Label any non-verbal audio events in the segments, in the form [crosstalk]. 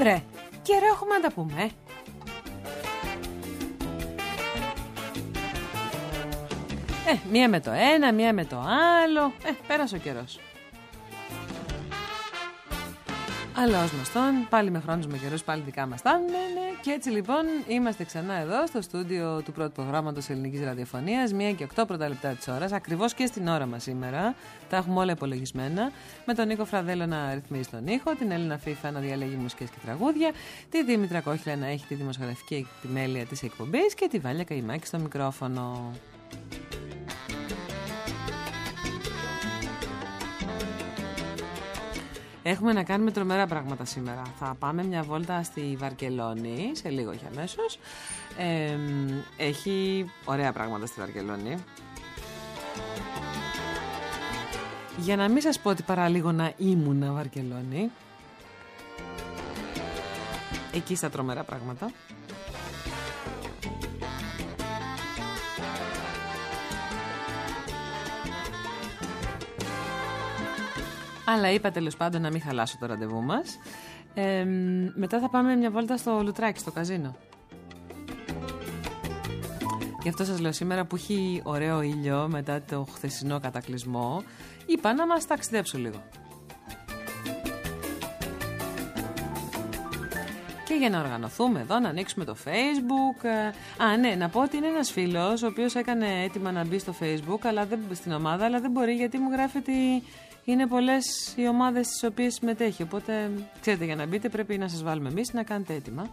Βρε, καιρό έχουμε να τα πούμε. ε. Ε, μία με το ένα, μία με το άλλο. Ε, πέρασε ο καιρός. Αλλά ω γνωστόν, πάλι με χρόνους με καιρούς, πάλι δικά μας τα. Ναι, ναι. Και έτσι λοιπόν είμαστε ξανά εδώ στο στούντιο του πρώτου προγράμματος Ελληνικής Ραδιοφωνίας, 1 και 8 πρώτα λεπτά της ώρας, ακριβώς και στην ώρα μας σήμερα. Τα έχουμε όλα υπολογισμένα. Με τον Νίκο Φραδέλο να ρυθμίζει τον ήχο, την Έλληνα Φίφα να διαλέγει μουσικές και τραγούδια, τη Δήμητρα Κόχυλα να έχει τη δημοσιογραφική επιμέλεια της εκπομπής και τη Βάλια Καϊμάκη στο μικρόφωνο. Έχουμε να κάνουμε τρομερά πράγματα σήμερα. Θα πάμε μια βόλτα στη Βαρκελόνη, σε λίγο για αμέσως. Ε, έχει ωραία πράγματα στη Βαρκελόνη. Για να μην σας πω ότι παραλίγο να ήμουνα Βαρκελόνη. Εκεί στα τρομερά πράγματα. Αλλά είπα τέλος πάντων να μην χαλάσω το ραντεβού μας. Ε, μετά θα πάμε μια βόλτα στο Λουτράκι, στο καζίνο. Γι' αυτό σας λέω σήμερα που έχει ωραίο ήλιο μετά το χθεσινό κατακλυσμό είπα να μας ταξιδέψω λίγο. Και για να οργανωθούμε εδώ, να ανοίξουμε το facebook ε, Α ναι, να πω ότι είναι ένας φίλος Ο οποίος έκανε έτοιμα να μπει στο facebook αλλά δεν, Στην ομάδα, αλλά δεν μπορεί γιατί μου γράφει ότι είναι πολλές οι ομάδες στι οποίες συμμετέχει. Οπότε, ξέρετε, για να μπείτε πρέπει να σας βάλουμε εμείς να κάνετε έτοιμα.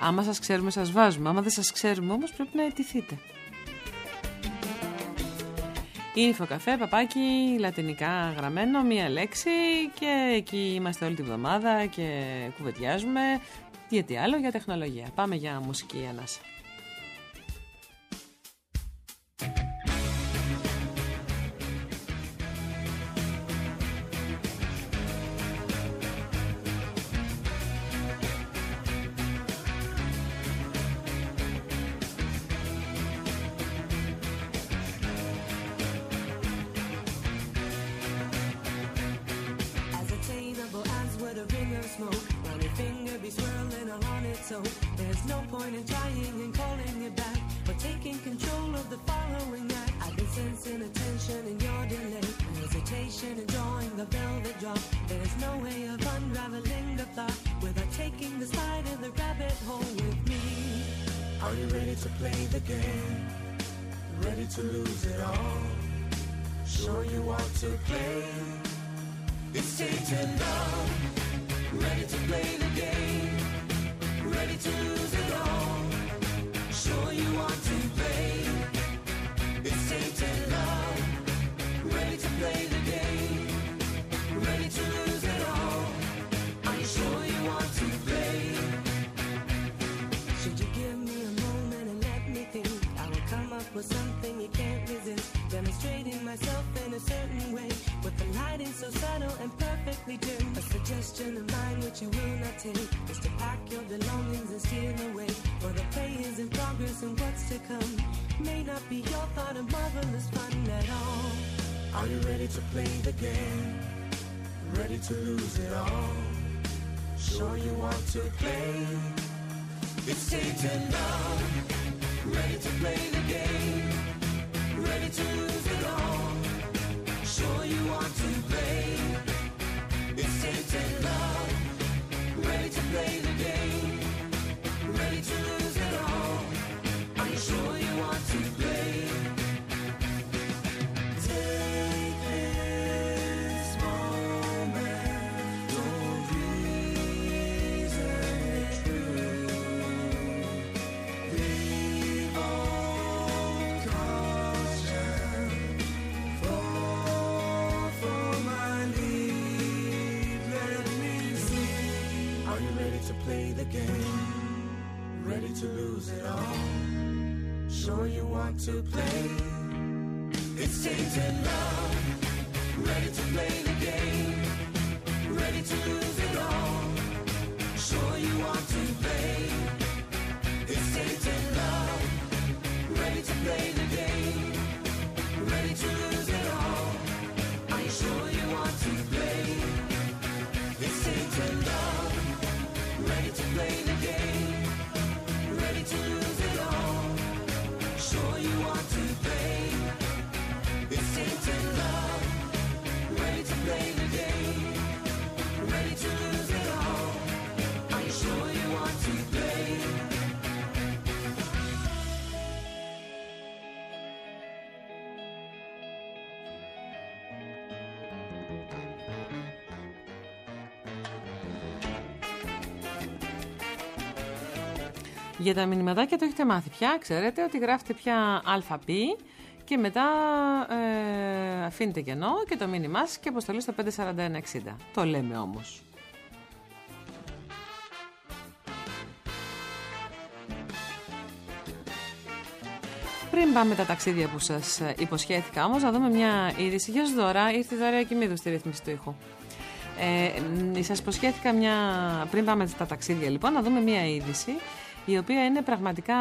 Άμα σας ξέρουμε σας βάζουμε Άμα δεν σας ξέρουμε όμως πρέπει να αιτηθείτε Ήρθε καφέ, παπάκι, λατινικά γραμμένο, μία λέξη και εκεί είμαστε όλη τη βδομάδα και κουβεντιάζουμε. Γιατί άλλο για τεχνολογία. Πάμε για μουσική ανάσα. The game? Ready to lose it all? Sure you want to play? It's Satan love. Ready to play the game? Ready to lose it all? You. Demonstrating myself in a certain way. With the lighting so subtle and perfectly dim. A suggestion of mine which you will not take. Is to pack your belongings and steal away. For the play is in progress and what's to come. May not be your thought of marvelous fun at all. Are you ready to play the game? Ready to lose it all? Sure you want to play? It's Satan love. Ready to play the game? Ready to lose it all? Sure you want to play the game? Ready to lose it all? Sure you want to play? It's Satan love. Ready to play the game. Για τα μηνυματάκια το έχετε μάθει πια. Ξέρετε ότι γράφετε πια ΑΠ και μετά ε, αφήνετε κενό και το μήνυμά σας και αποστολή στο 54160. Το λέμε όμως. Πριν πάμε τα ταξίδια που σας ε, υποσχέθηκα όμως, να δούμε μια είδηση. Γεια σου Δώρα, ήρθε η Δώρα Κιμίδου στη ρύθμιση του ήχου. Ε, σας υποσχέθηκα μια... Πριν πάμε στα ταξίδια λοιπόν, να δούμε μια είδηση η οποία είναι πραγματικά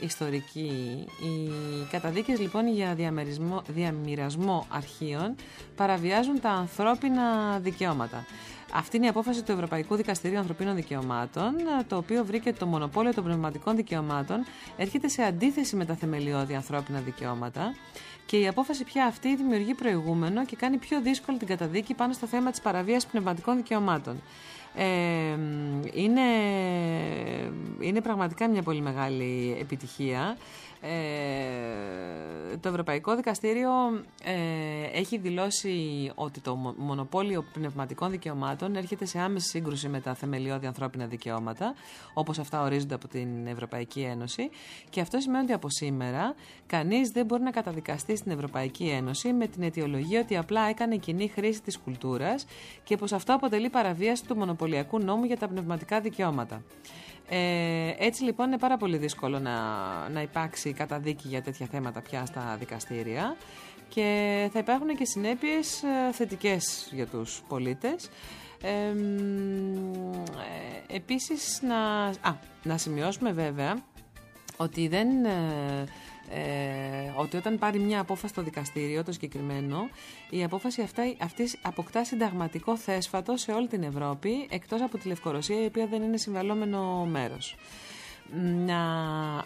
ιστορική. Οι καταδίκες λοιπόν για διαμερισμό, διαμοιρασμό αρχείων παραβιάζουν τα ανθρώπινα δικαιώματα. Αυτή είναι η απόφαση του Ευρωπαϊκού Δικαστηρίου Ανθρωπίνων Δικαιωμάτων, το οποίο βρήκε το μονοπόλιο των πνευματικών δικαιωμάτων έρχεται σε αντίθεση με τα θεμελιώδη ανθρώπινα δικαιώματα και η απόφαση πια αυτή δημιουργεί προηγούμενο και κάνει πιο δύσκολη την καταδίκη πάνω στο θέμα της παραβίασης πνευματικών δικαιωμάτων. Ε, είναι, είναι πραγματικά μια πολύ μεγάλη επιτυχία. Ε, το Ευρωπαϊκό Δικαστήριο ε, έχει δηλώσει ότι το μο- μονοπόλιο πνευματικών δικαιωμάτων έρχεται σε άμεση σύγκρουση με τα θεμελιώδη ανθρώπινα δικαιώματα, όπως αυτά ορίζονται από την Ευρωπαϊκή Ένωση. Και αυτό σημαίνει ότι από σήμερα κανείς δεν μπορεί να καταδικαστεί στην Ευρωπαϊκή Ένωση με την αιτιολογία ότι απλά έκανε κοινή χρήση της κουλτούρας και πως αυτό αποτελεί παραβίαση του μονοπωλιακού νόμου για τα πνευματικά δικαιώματα. Ε, έτσι λοιπόν είναι πάρα πολύ δύσκολο να, να υπάρξει καταδίκη για τέτοια θέματα πια στα δικαστήρια και θα υπάρχουν και συνέπειες ε, θετικές για τους πολίτες. Ε, μ, ε, επίσης να, α, να σημειώσουμε βέβαια ότι δεν... ε, ε, ότι όταν πάρει μια απόφαση στο δικαστήριο, το συγκεκριμένο, η απόφαση αυτά, αυτής αποκτά συνταγματικό θέσφατο σε όλη την Ευρώπη, εκτός από τη Λευκορωσία, η οποία δεν είναι συμβαλόμενο μέρος. Να...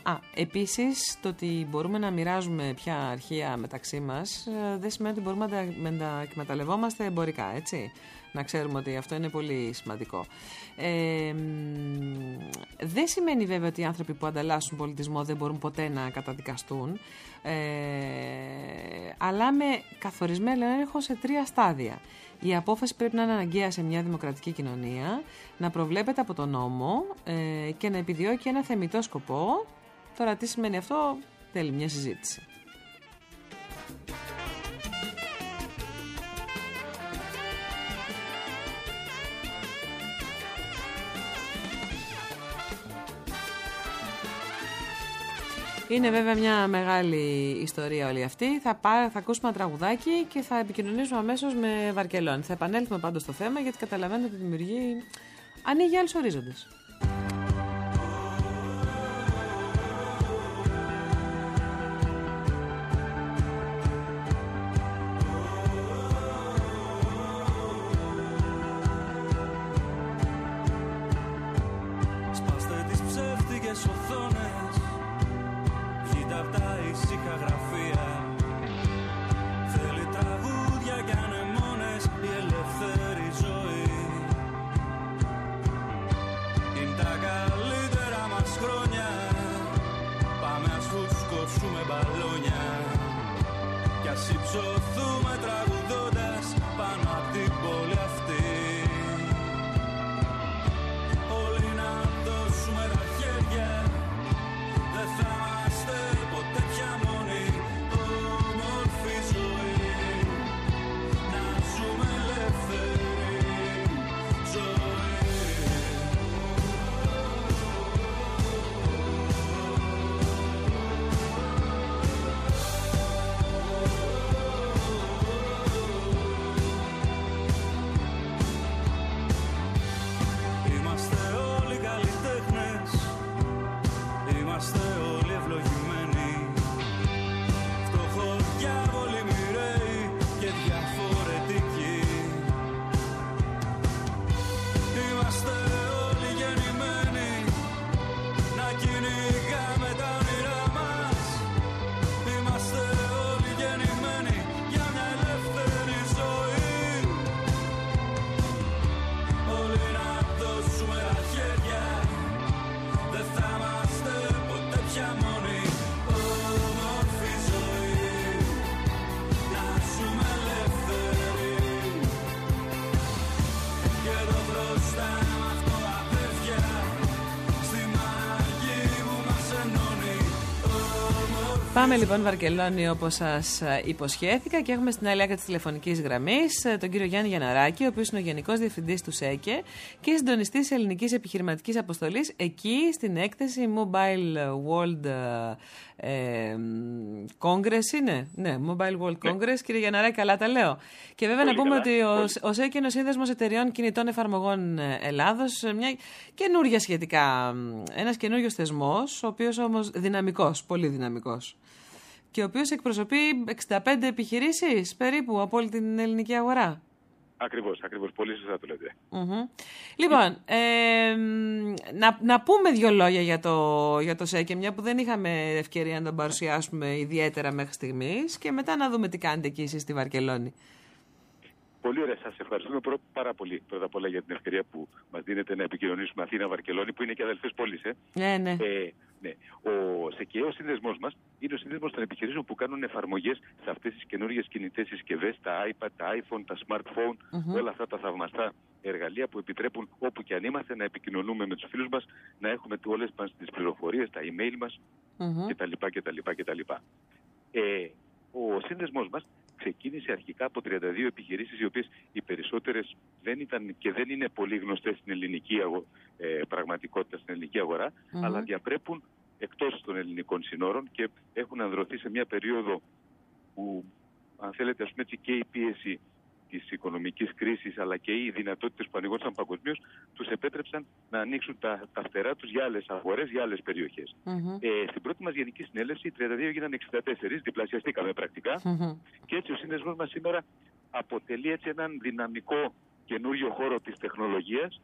Α, επίσης, το ότι μπορούμε να μοιράζουμε πια αρχεία μεταξύ μας ε, δεν σημαίνει ότι μπορούμε να τα, να τα εκμεταλλευόμαστε εμπορικά, έτσι. Να ξέρουμε ότι αυτό είναι πολύ σημαντικό. Ε, μ, δεν σημαίνει βέβαια ότι οι άνθρωποι που ανταλλάσσουν πολιτισμό δεν μπορούν ποτέ να καταδικαστούν, ε, αλλά με καθορισμένο έλεγχο σε τρία στάδια. Η απόφαση πρέπει να είναι αναγκαία σε μια δημοκρατική κοινωνία, να προβλέπεται από τον νόμο ε, και να επιδιώκει ένα θεμητό σκοπό. Τώρα τι σημαίνει αυτό, θέλει μια συζήτηση. Είναι βέβαια μια μεγάλη ιστορία όλη αυτή. Θα, πά, θα ακούσουμε ένα τραγουδάκι και θα επικοινωνήσουμε αμέσως με Βαρκελόνη. Θα επανέλθουμε πάντως στο θέμα γιατί καταλαβαίνετε ότι δημιουργεί. ανοίγει άλλους ορίζοντες. και το μπροστά. Αυτό απέφυγα Πάμε λοιπόν Βαρκελόνη όπως σας ε, υποσχέθηκα και έχουμε στην άλλη άκρη της τηλεφωνικής γραμμής ε, τον κύριο Γιάννη Γιαναράκη, ο οποίος είναι ο Γενικός Διευθυντής του ΣΕΚΕ και συντονιστής ελληνικής επιχειρηματικής αποστολής εκεί στην έκθεση Mobile World ε, ε, Congress είναι; Ναι, Mobile World Congress. Κύριε Γιαναράκη, καλά τα λέω. Και βέβαια να Πολύ πούμε καλά. ότι ο, ο ΣΕΚΕ είναι ο Σύνδεσμος Εταιριών Κινητών Εφαρμογών ε, Ελλάδος, ε, μια καινούργια σχετικά, μ, ένας καινούριος θεσμός, ο οποίος όμως δυναμικός, πολύ δυναμικός και ο οποίος εκπροσωπεί 65 επιχειρήσεις περίπου από όλη την ελληνική αγορά. Ακριβώς, ακριβώς. Πολύ σωστά το λέτε. Μμμ. Λοιπόν, ε, μ, να, να πούμε δύο λόγια για το, για το ΣΕΚΕ, μια που δεν είχαμε ευκαιρία να τον παρουσιάσουμε ιδιαίτερα μέχρι στιγμής και μετά να δούμε τι κάνετε εκεί εσείς στη Βαρκελόνη. Πολύ ωραία. Σας ευχαριστούμε πρω- πάρα πολύ πρώτα απ' όλα για την ευκαιρία που μας δίνετε να επικοινωνήσουμε Αθήνα-Βαρκελόνη, που είναι και αδελφές πόλεις. Ε. Ναι, ναι. Ε, ναι. Ο ΣΕΚΕ, ο σύνδεσμός μας, είναι ο σύνδεσμος των επιχειρήσεων που κάνουν εφαρμογές σε αυτές τις καινούργιες κινητές συσκευές, τα iPad, τα iPhone, τα smartphone, όλα αυτά τα θαυμαστά εργαλεία που επιτρέπουν όπου και αν είμαστε να επικοινωνούμε με τους φίλους μας, να έχουμε όλες μας τις πληροφορίες, τα email μας Μμμ. κτλ. κτλ, κτλ. Ε, ο σύνδεσμός μας ξεκίνησε αρχικά από 32 επιχειρήσεις οι οποίες οι περισσότερες δεν ήταν και δεν είναι πολύ γνωστές στην ελληνική αγο- ε, πραγματικότητα, στην ελληνική αγορά, Μμμ. αλλά διαπρέπουν εκτός των ελληνικών συνόρων και έχουν ανδρωθεί σε μια περίοδο που αν θέλετε ας πούμε έτσι και η πίεση της οικονομικής κρίσης αλλά και οι δυνατότητες που ανοιγόντουσαν παγκοσμίως τους επέτρεψαν να ανοίξουν τα, τα φτερά τους για άλλες αγορές, για άλλες περιοχές. Μμμ. Ε, στην πρώτη μας γενική συνέλευση οι 32 έγιναν 64, διπλασιαστήκαμε πρακτικά Μμμ. και έτσι ο σύνδεσμός μας σήμερα αποτελεί έτσι έναν δυναμικό καινούριο χώρο της τεχνολογίας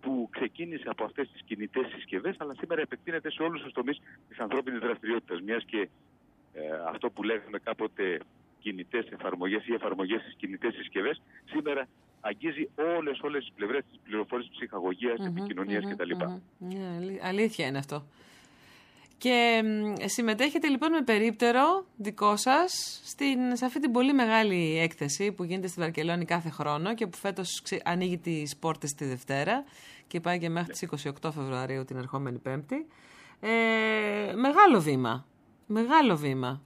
που ξεκίνησε από αυτές τις κινητές συσκευές αλλά σήμερα επεκτείνεται σε όλους τους τομείς της ανθρώπινης δραστηριότητας μιας και ε, αυτό που λέγαμε κάποτε κινητές εφαρμογές ή εφαρμογές στις κινητές συσκευές σήμερα αγγίζει όλες, όλες τις πλευρές της πληροφόρησης ψυχαγωγίας, επικοινωνίας Μμμ, κτλ. μμμ. Ναι, αλή- αλήθεια είναι αυτό. Και μ, συμμετέχετε λοιπόν με περίπτερο δικό σας στην, σε αυτή την πολύ μεγάλη έκθεση που γίνεται στη Βαρκελόνη κάθε χρόνο και που φέτος ξε- ανοίγει τις πόρτες τη Δευτέρα και πάει και μέχρι τις 28 Φεβρουαρίου την ερχόμενη Πέμπτη. Ε, μεγάλο βήμα. Μεγάλο βήμα.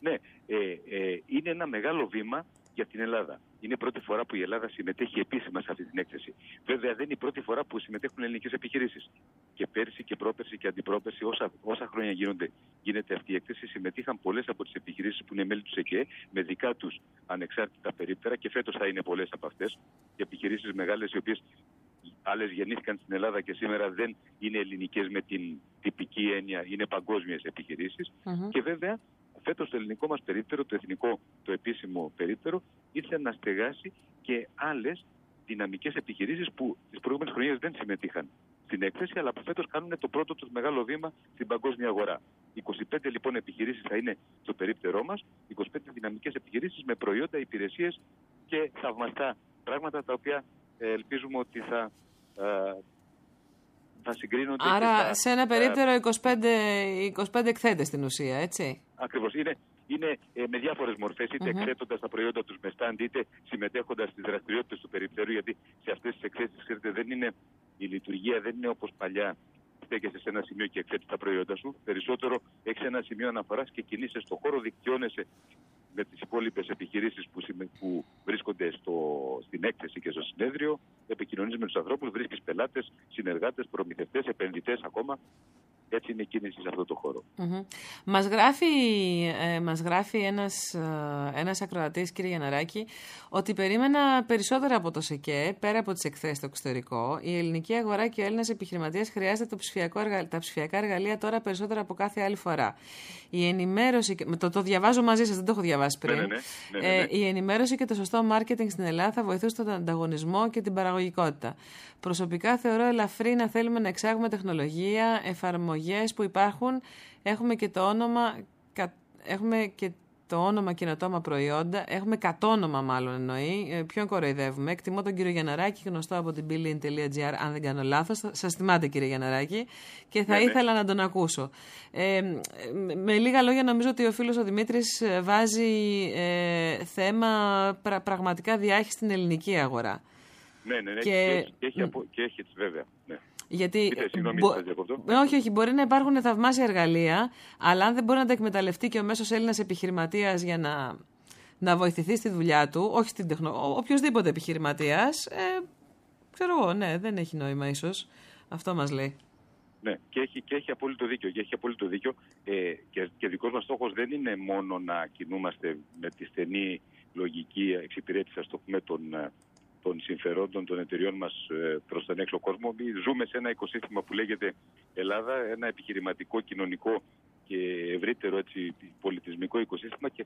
Ναι, ε, ε, είναι ένα μεγάλο βήμα για την Ελλάδα. Είναι η πρώτη φορά που η Ελλάδα συμμετέχει επίσημα σε αυτή την έκθεση. Βέβαια, δεν είναι η πρώτη φορά που συμμετέχουν ελληνικές επιχειρήσεις. Και πέρσι και πρόπερσι και αντιπρόπερσι, όσα, όσα χρόνια γίνονται, γίνεται αυτή η έκθεση, συμμετείχαν πολλές από τις επιχειρήσεις που είναι μέλη τους ΕΚΕ με δικά τους ανεξάρτητα περίπτερα και φέτος θα είναι πολλές από αυτές. Και επιχειρήσεις μεγάλες οι οποίες άλλες γεννήθηκαν στην Ελλάδα και σήμερα δεν είναι ελληνικές με την τυπική έννοια, είναι παγκόσμιες επιχειρήσεις. Μμμ. Και βέβαια, φέτος το ελληνικό μας περίπτερο, το εθνικό, το επίσημο περίπτερο, ήρθε να στεγάσει και άλλες δυναμικές επιχειρήσεις που τις προηγούμενες χρονιές δεν συμμετείχαν στην έκθεση, αλλά που φέτος κάνουν το πρώτο τους μεγάλο βήμα στην παγκόσμια αγορά. 25 λοιπόν επιχειρήσεις θα είναι στο περίπτερό μας, 25 δυναμικές επιχειρήσεις με προϊόντα, υπηρεσίες και θαυμαστά πράγματα τα οποία ε, ελπίζουμε ότι θα, ε, θα συγκρίνονται. και Άρα θα, σε ένα ε, περίπτερο 25, 25 εκθέτες στην ουσία, έτσι. Ακριβώς. Είναι, είναι ε, με διάφορες μορφές, είτε Μμμ. εκθέτοντας τα προϊόντα τους με stand, είτε συμμετέχοντας στις δραστηριότητες του περιπτερού. Γιατί σε αυτές τις εκθέσεις, ξέρετε, δεν είναι η λειτουργία, δεν είναι όπως παλιά. Στέκεσαι σε ένα σημείο και εκθέτεις τα προϊόντα σου. Περισσότερο έχεις ένα σημείο αναφοράς και κινείσαι στον χώρο, δικτυώνεσαι με τις υπόλοιπες επιχειρήσεις που, συμμε- που βρίσκονται στο, στην έκθεση και στο συνέδριο. Επικοινωνείς με τους ανθρώπους, βρίσκεις πελάτες, συνεργάτες, προμηθευτές, επενδυτές ακόμα. Έτσι είναι η κίνηση σε αυτό το χώρο. Μμμ. Μας γράφει, ε, μας γράφει ένας, ε, ένας ακροατής, κύριε Γιαναράκη, ότι περίμενα περισσότερα από το ΣΕΚΕ, πέρα από τις εκθέσεις στο εξωτερικό. Η ελληνική αγορά και ο Έλληνας επιχειρηματίας χρειάζεται το ψηφιακό εργα- τα ψηφιακά εργαλεία τώρα περισσότερα από κάθε άλλη φορά. Η ενημέρωση, και- το, το διαβάζω μαζί σας, δεν το έχω διαβάσει πριν. Ναι, ναι, ναι. Ναι, ναι, ναι. Ε, η ενημέρωση και το σωστό μάρκετινγκ στην Ελλάδα θα βοηθήσουν τον ανταγωνισμό και την παραγωγικότητα. Προσωπικά θεωρώ ελαφρύ να θέλουμε να εξάγουμε τεχνολογία, εφαρμογές που υπάρχουν. Έχουμε και το όνομα, κα- έχουμε και το όνομα καινοτόμα προϊόντα. Έχουμε κατόνομα μάλλον εννοεί. Ε, ποιον κοροϊδεύουμε. Εκτιμώ τον κύριο Γιαναράκη, γνωστό από την billin.gr, αν δεν κάνω λάθος. Θα- Σας θυμάται κύριε Γιαναράκη. Και θα Ναι, ναι. ήθελα να τον ακούσω. Ε, με- με λίγα λόγια νομίζω ότι ο φίλος ο Δημήτρης ε, βάζει ε, θέμα πρα- πραγματικά διάχυση στην ελληνική αγορά. Ναι, ναι, ναι. Και- Και, έχει, και, έχει, απο- και έχει έτσι βέβαια. Ναι. Γιατί. Πείτε, συγγνώμη, μπο- σας διακόπτω. Ε, Όχι, όχι, μπορεί να υπάρχουν θαυμάσια εργαλεία, αλλά αν δεν μπορεί να τα εκμεταλλευτεί και ο μέσος Έλληνας επιχειρηματίας για να, να βοηθηθεί στη δουλειά του, όχι στην τεχνο... οποιοδήποτε επιχειρηματίας, ε, ξέρω εγώ, ναι, δεν έχει νόημα ίσως. Αυτό μας λέει. Ναι, και έχει, και έχει απόλυτο δίκιο. Και έχει απόλυτο δίκιο. Ε, και, και δικός μας στόχος δεν είναι μόνο να κινούμαστε με τη στενή λογική εξυπηρέτησης, ας το πούμε, των, ε, των συμφερόντων των εταιριών μας ε, προς τον έξω κόσμο. Μη- Ζούμε σε ένα οικοσύστημα που λέγεται Ελλάδα, ένα επιχειρηματικό, κοινωνικό και ευρύτερο έτσι, πολιτισμικό οικοσύστημα και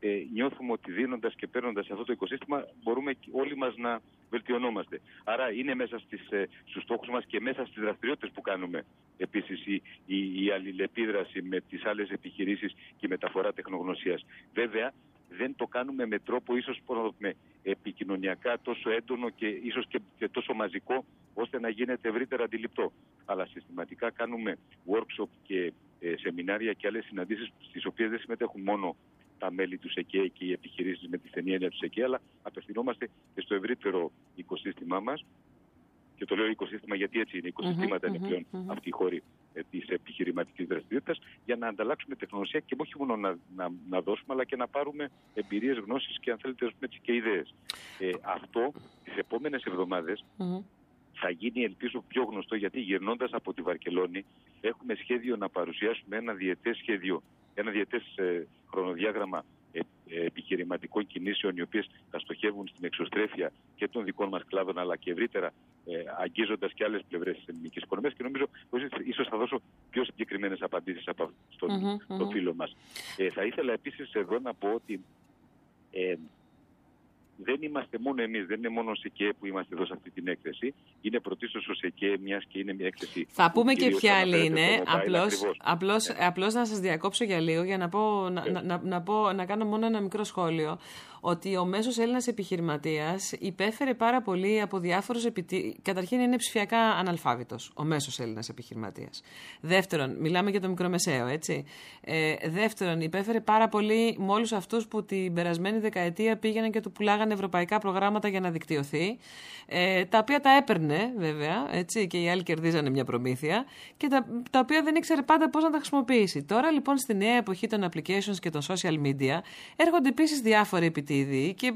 ε, νιώθουμε ότι δίνοντας και παίρνοντας αυτό το οικοσύστημα μπορούμε και όλοι μας να βελτιωνόμαστε. Άρα είναι μέσα στις, ε, στους στόχους μας και μέσα στις δραστηριότητες που κάνουμε επίσης η, η, η αλληλεπίδραση με τις άλλες επιχειρήσεις και η μεταφορά τεχνογνωσίας. Βέβαια δεν το κάνουμε με τρόπο ίσως πώς να το πούμε, επικοινωνιακά τόσο έντονο και ίσως και, και τόσο μαζικό ώστε να γίνεται ευρύτερα αντιληπτό. Αλλά συστηματικά κάνουμε workshop και ε, σεμινάρια και άλλες συναντήσεις στις οποίες δεν συμμετέχουν μόνο τα μέλη του ΣΕΚΕ και οι επιχειρήσεις με τη στενή έννοια του ΣΕΚΕ, αλλά απευθυνόμαστε και στο ευρύτερο οικοσύστημά μας και το λέω οικοσύστημα γιατί έτσι είναι, οικοσυστήματα Μμμ, είναι μμμ, πλέον μμμ. αυτή η χώρη ε, της επιχειρηματικής δραστηριότητας, για να ανταλλάξουμε τεχνολογία και όχι μόνο να, να, να δώσουμε, αλλά και να πάρουμε εμπειρίες, γνώσεις και αν θέλετε ας πούμε, έτσι, και ιδέες. Ε, αυτό τις επόμενες εβδομάδες Μμμ. θα γίνει ελπίζω πιο γνωστό γιατί γυρνώντας από τη Βαρκελόνη έχουμε σχέδιο να παρουσιάσουμε ένα διετές σχέδιο, ένα διετές ε, χρονοδιάγραμμα ε, ε, επιχειρηματικών κινήσεων οι οποίες θα στοχεύουν στην εξωστρέφεια και των δικών μας κλάδων αλλά και ευρύτερα ε, αγγίζοντας και άλλες πλευρές της ελληνικής οικονομίας και νομίζω πως ίσως θα δώσω πιο συγκεκριμένες απαντήσεις από στον, Μμμ, στον μμμ. φίλο μας. Ε, θα ήθελα επίσης εδώ να πω ότι ε, δεν είμαστε μόνο εμείς, δεν είναι μόνο ο ΣΕΚΕ που είμαστε εδώ σε αυτή την έκθεση. Είναι πρωτίστως ο ΣΕΚΕ, μιας και είναι μια έκθεση... Θα που πούμε και κυρίως ποια άλλη αναφέρεται είναι. στο mobile Απλώς, ακριβώς. απλώς, Ναι. απλώς να σας διακόψω για λίγο για να, πω, να, να, να, να πω, να κάνω μόνο ένα μικρό σχόλιο. Ότι ο μέσος Έλληνας επιχειρηματίας υπέφερε πάρα πολύ από διάφορους επιτι... Καταρχήν είναι ψηφιακά αναλφάβητος ο μέσος Έλληνας επιχειρηματίας. Δεύτερον, μιλάμε για το μικρομεσαίο, έτσι. Ε, δεύτερον, υπέφερε πάρα πολύ με όλους αυτούς που την περασμένη δεκαετία πήγαιναν και του πουλάγανε ευρωπαϊκά προγράμματα για να δικτυωθεί. Ε, τα οποία τα έπαιρνε, βέβαια, έτσι, και οι άλλοι κερδίζανε μια προμήθεια, και τα, τα οποία δεν ήξερε πάντα πώς να τα χρησιμοποιήσει. Τώρα, λοιπόν, στη νέα εποχή των applications και των social media, έρχονται επίσης διάφοροι επιτίδιοι και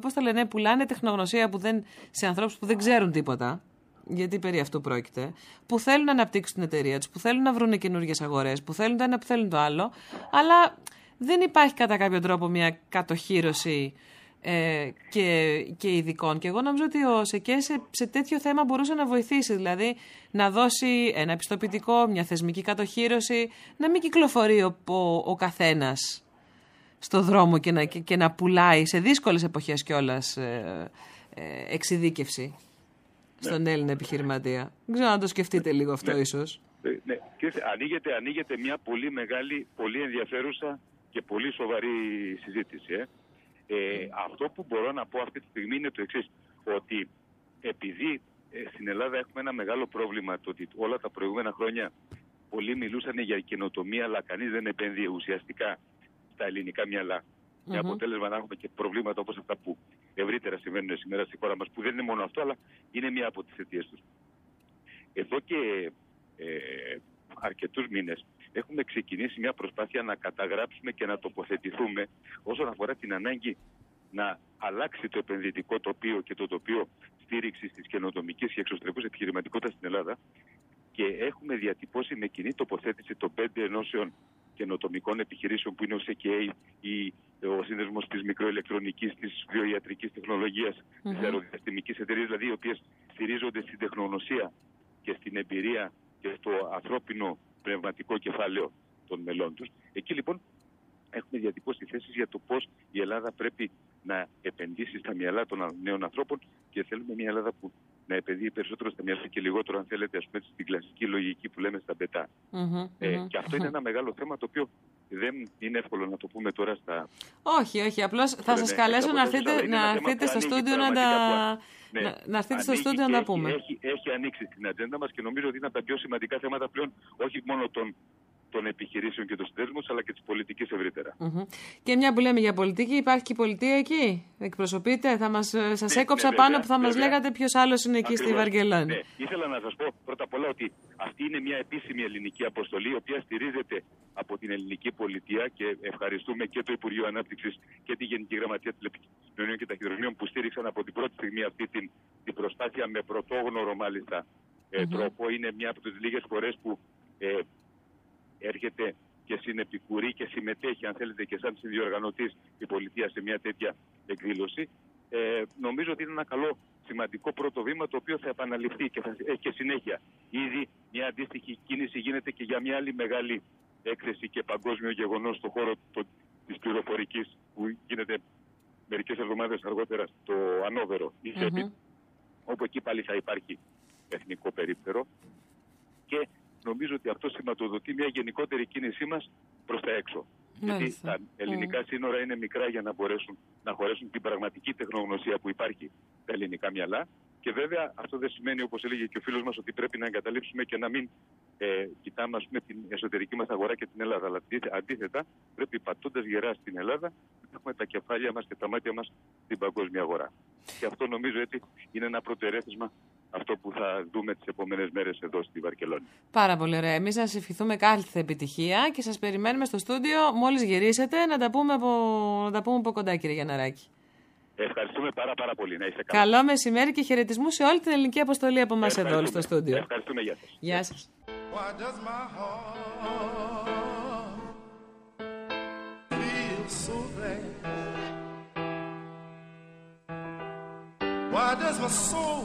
πώς τα λένε, πουλάνε τεχνογνωσία που δεν, σε ανθρώπους που δεν ξέρουν τίποτα. Γιατί περί αυτού πρόκειται. Που θέλουν να αναπτύξουν την εταιρεία τους, που θέλουν να βρουν καινούργιες αγορές, που θέλουν το ένα, που θέλουν το άλλο. Αλλά δεν υπάρχει κατά κάποιο τρόπο μια κατοχήρωση ε, και, και ειδικών. Και εγώ νομίζω ότι ο ΣΕΚΕ σε, σε τέτοιο θέμα μπορούσε να βοηθήσει. Δηλαδή να δώσει ένα επιστοποιητικό, μια θεσμική κατοχήρωση, να μην κυκλοφορεί ο, ο, ο καθένας στο δρόμο και να, και, και να πουλάει σε δύσκολες εποχές κιόλας ε, ε, εξειδίκευση στον Έλληνα επιχειρηματία. Δεν ξέρω να το σκεφτείτε λίγο αυτό Ναι. ίσως. Ε, ναι. Ξέρετε, ανοίγεται, ανοίγεται μια πολύ μεγάλη, πολύ ενδιαφέρουσα και πολύ σοβαρή συζήτηση. Ε. Ε, αυτό που μπορώ να πω αυτή τη στιγμή είναι το εξής ότι επειδή ε, στην Ελλάδα έχουμε ένα μεγάλο πρόβλημα το ότι όλα τα προηγούμενα χρόνια πολλοί μιλούσαν για καινοτομία αλλά κανείς δεν επένδυε ουσιαστικά στα ελληνικά μυαλά. Με Μμμ. αποτέλεσμα να έχουμε και προβλήματα όπως αυτά που ευρύτερα συμβαίνουν σήμερα στη χώρα μας που δεν είναι μόνο αυτό αλλά είναι μία από τις αιτίες τους. Εδώ και ε, αρκετούς μήνες έχουμε ξεκινήσει μια προσπάθεια να καταγράψουμε και να τοποθετηθούμε όσον αφορά την ανάγκη να αλλάξει το επενδυτικό τοπίο και το τοπίο στήριξης της καινοτομικής και εξωστρεφούς επιχειρηματικότητας στην Ελλάδα και έχουμε διατυπώσει με κοινή τοποθέτηση των πέντε ενώσεων καινοτομικών επιχειρήσεων που είναι ο ΣΕΚΕΙ, η, ο σύνδεσμος της μικροηλεκτρονική, της βιοιατρικής τεχνολογίας, Μμμ. τη αεροδιαστημική εταιρείας, δηλαδή οι οποίες στηρίζονται στην τεχνογνωσία και στην εμπειρία και στο ανθρώπινο πνευματικό κεφάλαιο των μελών τους. Εκεί λοιπόν έχουμε διατυπώσει θέσεις για το πώς η Ελλάδα πρέπει να επενδύσει στα μυαλά των νέων ανθρώπων και θέλουμε μια Ελλάδα που να επενδύει περισσότερο στα μυαλά και λιγότερο, αν θέλετε, ας πούμε, στην κλασική λογική που λέμε στα μπετά. Μμμ, Ε, μμμ, και αυτό είναι ένα μεγάλο θέμα το οποίο δεν είναι εύκολο να το πούμε τώρα στα, Όχι, όχι. Απλώς θα Ναι, σας ναι, καλέσω να από έρθετε, τόσο, είναι να ένα θέμα έρθετε που στο ανοίγει στούντιο να πραγματικά τα. Ναι. Να, να έρθετε στο Ανοίγει στούντιο και να τα έχει- πούμε. Έχει, έχει ανοίξει στην ατζέντα μας και νομίζω ότι είναι από τα πιο σημαντικά θέματα πλέον όχι μόνο των, των επιχειρήσεων και των συνδέσμων, αλλά και της πολιτικής ευρύτερα. Μμμ. Και μια που λέμε για πολιτική, υπάρχει και η πολιτεία εκεί; Εκπροσωπείτε, θα μας, ε, σας Ναι, έκοψα ναι, πάνω βέβαια, που θα μας βέβαια. λέγατε ποιος άλλος είναι εκεί στη Ακριβώς. Βαρκελόνη. Ναι. Ήθελα να σας πω πρώτα απ' όλα ότι αυτή είναι μια επίσημη ελληνική αποστολή, η οποία στηρίζεται από την ελληνική πολιτεία και ευχαριστούμε και το Υπουργείο Ανάπτυξης και τη Γενική Γραμματεία Τηλεπικοινωνιών και Ταχυδρομείων που στήριξαν από την πρώτη στιγμή αυτή την, την προσπάθεια με πρωτόγνωρο μάλιστα ε, τρόπο. Είναι μια από τις λίγες φορές που ε, έρχεται και συνεπικουρεί και συμμετέχει, αν θέλετε, και σαν συνδιοργανωτής η πολιτεία σε μια τέτοια εκδήλωση. Ε, νομίζω ότι είναι ένα καλό σημαντικό πρώτο βήμα το οποίο θα επαναληφθεί και θα έχει και συνέχεια. Ήδη μια αντίστοιχη κίνηση γίνεται και για μια άλλη μεγάλη έκθεση και παγκόσμιο γεγονός στον χώρο της πληροφορικής που γίνεται μερικές εβδομάδες αργότερα στο Ανόβερο, η ΣΕΠΗ, όπου εκεί πάλι θα υπάρχει εθνικό περίπτερο και νομίζω ότι αυτό σηματοδοτεί μια γενικότερη κίνησή μας προς τα έξω. Γιατί Μάλιστα. τα ελληνικά σύνορα είναι μικρά για να μπορέσουν να χωρέσουν την πραγματική τεχνογνωσία που υπάρχει στα ελληνικά μυαλά. Και βέβαια αυτό δεν σημαίνει, όπως έλεγε και ο φίλος μας, ότι πρέπει να εγκαταλείψουμε και να μην ε, κοιτάμε ας πούμε, την εσωτερική μας αγορά και την Ελλάδα. Αλλά αντίθε- αντίθετα, πρέπει πατώντας γερά στην Ελλάδα να έχουμε τα κεφάλια μας και τα μάτια μας στην παγκόσμια αγορά. Και αυτό νομίζω έτσι είναι ένα πρώτο ερέθισμα αυτό που θα δούμε τις επόμενες μέρες εδώ στη Βαρκελόνη. Πάρα πολύ ωραία. Εμείς σας ευχηθούμε κάθε επιτυχία και σας περιμένουμε στο στούντιο μόλις γυρίσετε να τα πούμε από, να τα πούμε από κοντά, κύριε Γιανναράκη. Ευχαριστούμε πάρα πάρα πολύ. Να είστε καλά. Καλό μεσημέρι και χαιρετισμού σε όλη την ελληνική αποστολή από εμά εδώ όλους Ευχαριστούμε. στο στούντιο. Ευχαριστούμε. Γεια σας. Γεια σας. Why does my heart feel so bad? Why does my soul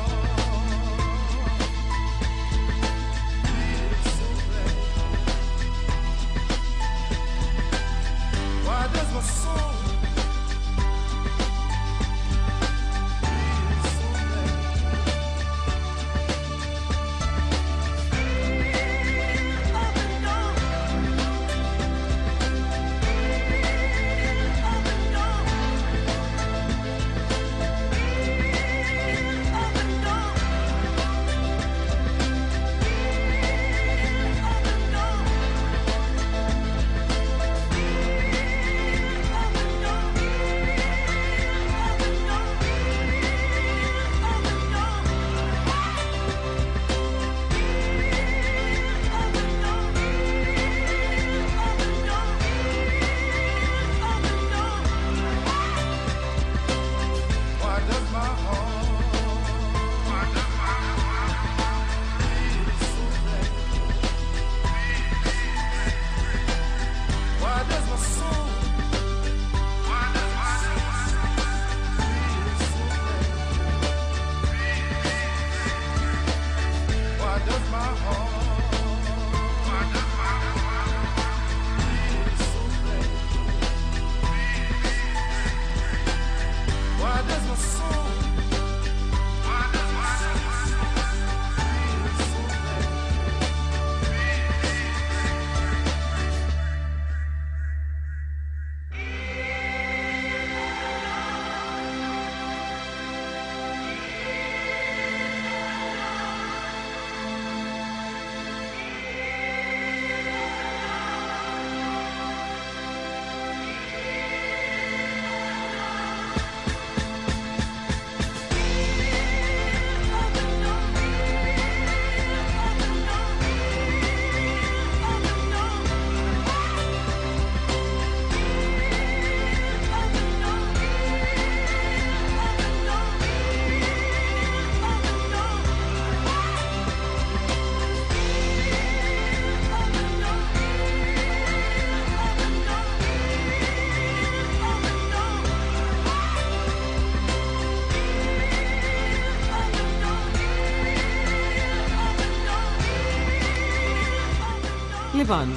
Λοιπόν,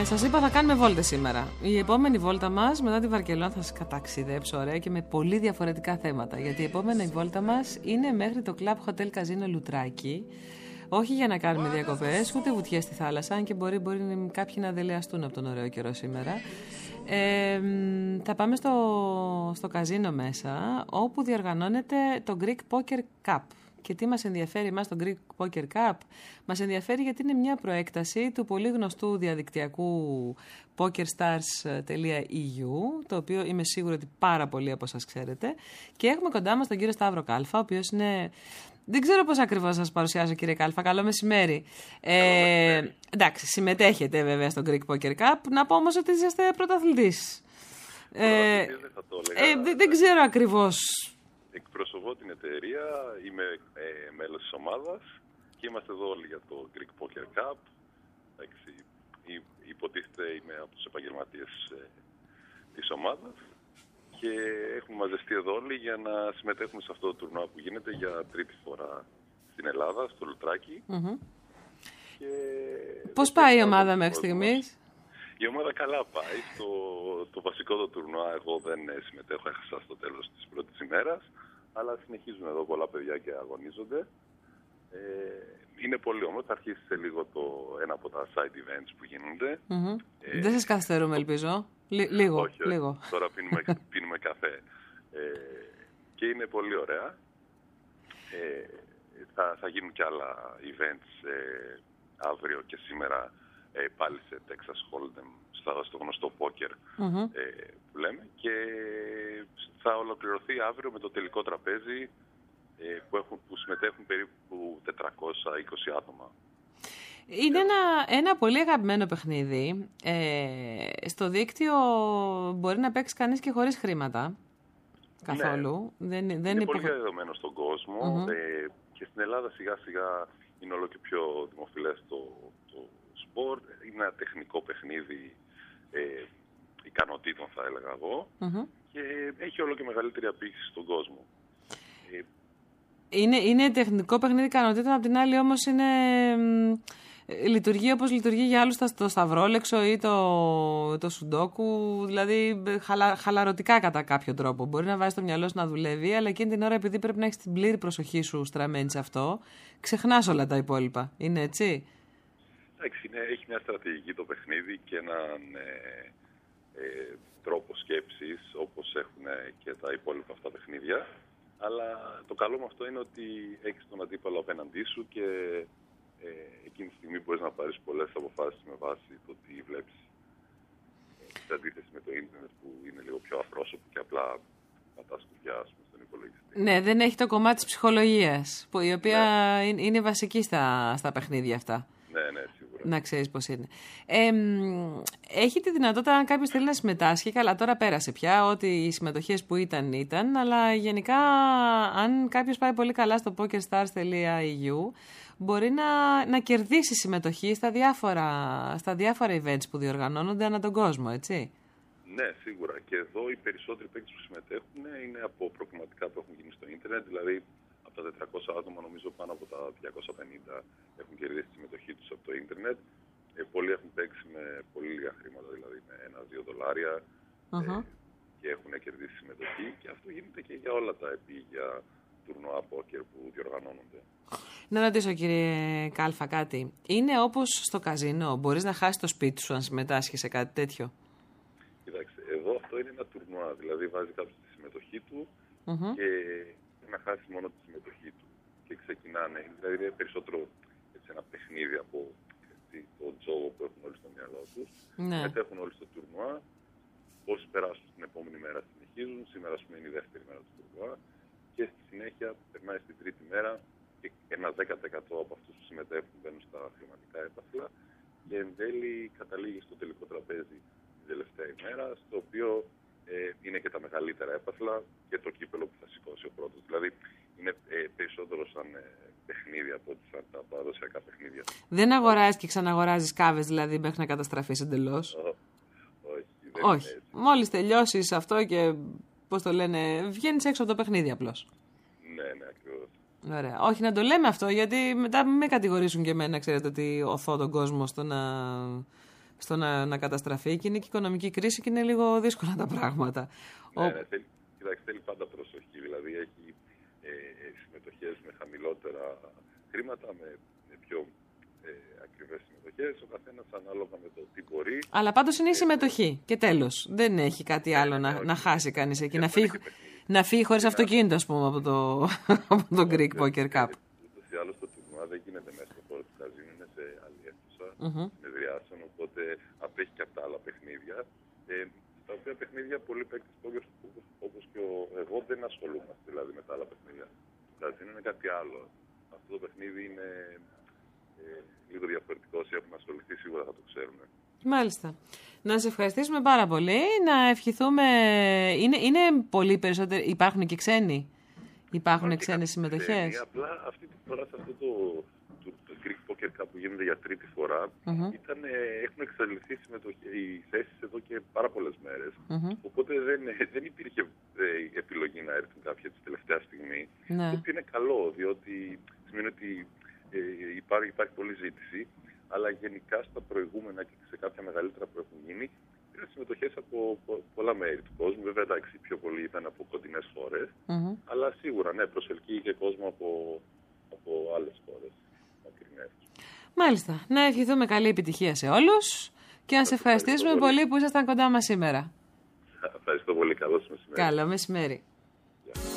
ε, σας είπα θα κάνουμε βόλτες σήμερα. Η επόμενη βόλτα μας μετά τη Βαρκελόνη θα σας καταξιδέψω ωραία και με πολύ διαφορετικά θέματα. Γιατί η επόμενη βόλτα μας είναι μέχρι το Club Hotel Casino Λουτράκι. Όχι για να κάνουμε διακοπές, ούτε βουτιές στη θάλασσα, αν και μπορεί, μπορεί κάποιοι να δελεαστούν από τον ωραίο καιρό σήμερα. Ε, μ, θα πάμε στο, στο καζίνο μέσα, όπου διοργανώνεται το Greek Poker Cup. Και τι μας ενδιαφέρει εμάς το Greek Poker Cup; Μας ενδιαφέρει γιατί είναι μια προέκταση του πολύ γνωστού διαδικτυακού pokerstars.eu, το οποίο είμαι σίγουρη ότι πάρα πολλοί από σας ξέρετε. Και έχουμε κοντά μας τον κύριο Σταύρο Κάλφα, ο οποίος είναι... Δεν ξέρω πώς ακριβώς σας παρουσιάσω κύριε Κάλφα. Καλό μεσημέρι. Ε, εντάξει, συμμετέχετε βέβαια στο Greek Poker Cup. Να πω όμως ότι είστε πρωταθλητής. Ε, Πρωταθλητής δεν θα το έλεγα. ε, δεν- δεν ξέρω ακριβώς Εκπροσωπώ την εταιρεία, είμαι ε, μέλος της ομάδας και είμαστε εδώ όλοι για το Greek Poker Cup. Εντάξει, υ- υποτίθεται είμαι από τους επαγγελματίες ε, της ομάδας και έχουμε μαζευτεί εδώ όλοι για να συμμετέχουμε σε αυτό το τουρνουά που γίνεται για τρίτη φορά στην Ελλάδα, στο Λουτράκι. Και Πώς πάει η ο ομάδα μέχρι κόσμος. στιγμής; Η ομάδα καλά πάει. Το, το βασικό το τουρνουά εγώ δεν ε, συμμετέχω, έχασα στο τέλος της πρώτης ημέρας. Αλλά συνεχίζουν εδώ πολλά παιδιά και αγωνίζονται. Ε, είναι πολύ όμορφο. Θα αρχίσει σε λίγο το, ένα από τα side events που γίνονται. Μμμ. Ε, Δεν σας καθυστερούμε ελπίζω. Λι- λίγο, όχι, όχι. λίγο. Τώρα πίνουμε, [laughs] πίνουμε καφέ. Ε, και είναι πολύ ωραία. Ε, θα, θα γίνουν και άλλα events ε, αύριο και σήμερα ε, πάλι σε Texas Hold'em στα- στο γνωστό poker Μμμ. ε, που λέμε και θα ολοκληρωθεί αύριο με το τελικό τραπέζι ε, που, έχουν, που συμμετέχουν περίπου 420 άτομα. Είναι ένα, ένα πολύ αγαπημένο παιχνίδι. Ε, στο δίκτυο μπορεί να παίξει κανείς και χωρίς χρήματα. Καθόλου. Δεν, δεν Ναι. είναι πολύ υποχω- διαδεδομένο στον κοσμο ε, και στην Ελλάδα σιγά σιγά είναι όλο και πιο δημοφιλές το, το σπορ. Είναι ένα τεχνικό παιχνίδι ε, ικανοτήτων θα έλεγα εγώ Μμμ. και έχει όλο και μεγαλύτερη απήχηση στον κόσμο. Ε, Είναι, είναι τεχνικό παιχνίδι ικανοτήτων, απ' την άλλη όμως είναι... μ, ε, Λειτουργεί όπως λειτουργεί για άλλους τα- το σταυρόλεξο ή το, το σουντόκου, δηλαδή ε, χαλα, χαλαρωτικά κατά κάποιο τρόπο. Μπορεί να βάζει το μυαλό σου να δουλεύει, αλλά εκείνη την ώρα επειδή πρέπει να έχεις την πλήρη προσοχή σου στραμμένη σε αυτό, ξεχνάς όλα τα υπόλοιπα. Είναι έτσι; Εντάξει, είναι, έχει μια στρατηγική το παιχνίδι και έναν ε, ε, τρόπο σκέψης όπως έχουν και τα υπόλοιπα αυτά παιχνίδια. Αλλά το καλό με αυτό είναι ότι έχεις τον αντίπαλο απέναντί σου και ε, εκείνη τη στιγμή μπορείς να πάρεις πολλές αποφάσεις με βάση το τι βλέπεις. Ε, σε αντίθεση με το ίντερνετ που είναι λίγο πιο απρόσωπο και απλά πατάς κουμπιά ας πούμε, στον υπολογιστή. Ναι, δεν έχει το κομμάτι της ψυχολογίας, που η οποία Ναι. είναι, είναι βασική στα, στα παιχνίδια αυτά. Ναι, ναι, σίγουρα. Να ξέρεις πώς είναι. Ε, μ, έχει τη δυνατότητα, αν κάποιος θέλει να συμμετάσχει, καλά τώρα πέρασε πια, ότι οι συμμετοχές που ήταν ήταν, αλλά γενικά αν κάποιος πάει πολύ καλά στο pokerstars.eu μπορεί να, να κερδίσει συμμετοχή στα διάφορα, στα διάφορα events που διοργανώνονται ανά τον κόσμο, έτσι. Ναι, σίγουρα. Και εδώ οι περισσότεροι παίκτες που συμμετέχουν είναι από προγραμματικά που έχουν γίνει στο ίντερνετ. Δηλαδή, από τα 400 άτομα, νομίζω πάνω από τα 250 έχουν κερδίσει τη συμμετοχή τους από το ίντερνετ. Ε, πολλοί έχουν παίξει με πολύ λίγα χρήματα, δηλαδή με ένα-δύο δολάρια Αχα. ε, και έχουν κερδίσει συμμετοχή. Και αυτό γίνεται και για όλα τα επίγεια τουρνουά πόκερ που διοργανώνονται. Να ρωτήσω κύριε Κάλφα κάτι. Είναι όπως στο καζίνο, μπορείς να χάσεις το σπίτι σου αν συμμετάσχει σε κάτι τέτοιο; Κοιτάξτε, εδώ αυτό είναι ένα τουρνουά. Δηλαδή βάζει κάποιος τη συμμετοχή του Μμμ. και να χάσει μόνο τη συμμετοχή του. Και ξεκινάνε. Δηλαδή είναι περισσότερο έτσι, ένα παιχνίδι από έτσι, το τζόγο που έχουν όλοι στο μυαλό τους. Ναι. Μετέχουν όλοι στο τουρνουά. Όσοι περάσουν την επόμενη μέρα συνεχίζουν. Σήμερα, ας πούμε, είναι η δεύτερη μέρα του τουρνουά. Και στη συνέχεια περνάει στην τρίτη μέρα και ένα 10% από αυτούς που συμμετέχουν μπαίνουν στα χρηματικά έπαθλα. Και εν τέλει καταλήγει στο τελικό τραπέζι την τελευταία ημέρα, στο οποίο ε, είναι και τα μεγαλύτερα έπαθλα και το κύπελο που θα σηκώσει ο πρώτος. Δηλαδή είναι ε, περισσότερο σαν ε, παιχνίδι από ότι σαν τα παραδοσιακά παιχνίδια. Δεν αγοράζεις και ξαναγοράζεις κάβες δηλαδή μέχρι να καταστραφείς εντελώς; Ω, όχι, δεν Όχι. είναι έτσι. Μόλις τελειώσεις αυτό και πώς το λένε, βγαίνεις έξω από το παιχνίδι απλώς. Ναι, ναι, ακριβώς. Ωραία. Όχι να το λέμε αυτό, γιατί μετά μην με κατηγορήσουν και εμένα, ξέρετε, ότι οθώ τον κόσμο στο να, στο να, να καταστραφεί. Και είναι και η οικονομική κρίση και είναι λίγο δύσκολα τα πράγματα. Ναι, Ο- ναι, θέλει, κοιτάξτε, θέλει πάντα προσοχή. Δηλαδή έχει ε, συμμετοχέ με χαμηλότερα χρήματα, με, με πιο ε, ακριβέ συμμετοχέ. Ο καθένα ανάλογα με το τι μπορεί. Αλλά πάντω είναι η συμμετοχή. Και τέλο. Δεν έχει κάτι άλλο να, όχι. να χάσει κανεί εκεί. Και Να αυτό είναι φύγει, και παιχνίδι. να φύγει χωρί αυτοκίνητο, α πούμε, από το, από το Greek Poker Cup. Ούτω ή άλλω το τουρνουά δεν γίνεται μέσα στο χώρο του καζίνου, είναι σε άλλη αίθουσα Μμμ. συνεδριάσεων. Οπότε απέχει και από τα άλλα παιχνίδια. Ε, στα οποία παιχνίδια πολλοί παίκτες πόκερ όπως και ο, εγώ δεν ασχολούμαστε δηλαδή με τα άλλα παιχνίδια. Το καζίνο είναι κάτι άλλο. Αυτό το παιχνίδι είναι ε, λίγο διαφορετικό. Όσοι έχουν ασχοληθεί σίγουρα θα το ξέρουν. Μάλιστα. Να σε ευχαριστήσουμε πάρα πολύ. Να ευχηθούμε. Είναι, είναι πολύ περισσότερο. Υπάρχουν και ξένοι; Υπάρχουν Υπάρχει ξένες κάποιοι συμμετοχές; ξένοι, Απλά αυτή τη φορά σε αυτό το, το, το Greek Poker Cup που γίνεται για τρίτη φορά ήταν, ε, έχουν εξαλειφθεί συμμετοχή, οι θέσεις εδώ και πάρα πολλές μέρες. Οπότε δεν, ε, δεν υπήρχε ε, επιλογή να έρθουν κάποια τη τελευταία στιγμή. Ναι. Το οποίο είναι καλό, διότι σημαίνει ότι ε, υπάρχει, υπάρχει πολλή ζήτηση. Αλλά γενικά στα προηγούμενα και σε κάποια μεγαλύτερα που έχουν γίνει, πήραν συμμετοχές από πο- πολλά μέρη του κόσμου. Βέβαια, εντάξει, πιο πολλοί ήταν από κοντινές χώρες. Μμμ. Αλλά σίγουρα, ναι, προσελκύει και κόσμο από, από άλλες χώρες μακρινές. Μάλιστα. Να ευχηθούμε καλή επιτυχία σε όλους. Και να σε ευχαριστήσουμε ευχαριστώ πολύ πολύ. που ήσασταν κοντά μας σήμερα. Ευχαριστώ πολύ. Καλό σας μεσημέρι. Καλό μεσημέρι. Somewhere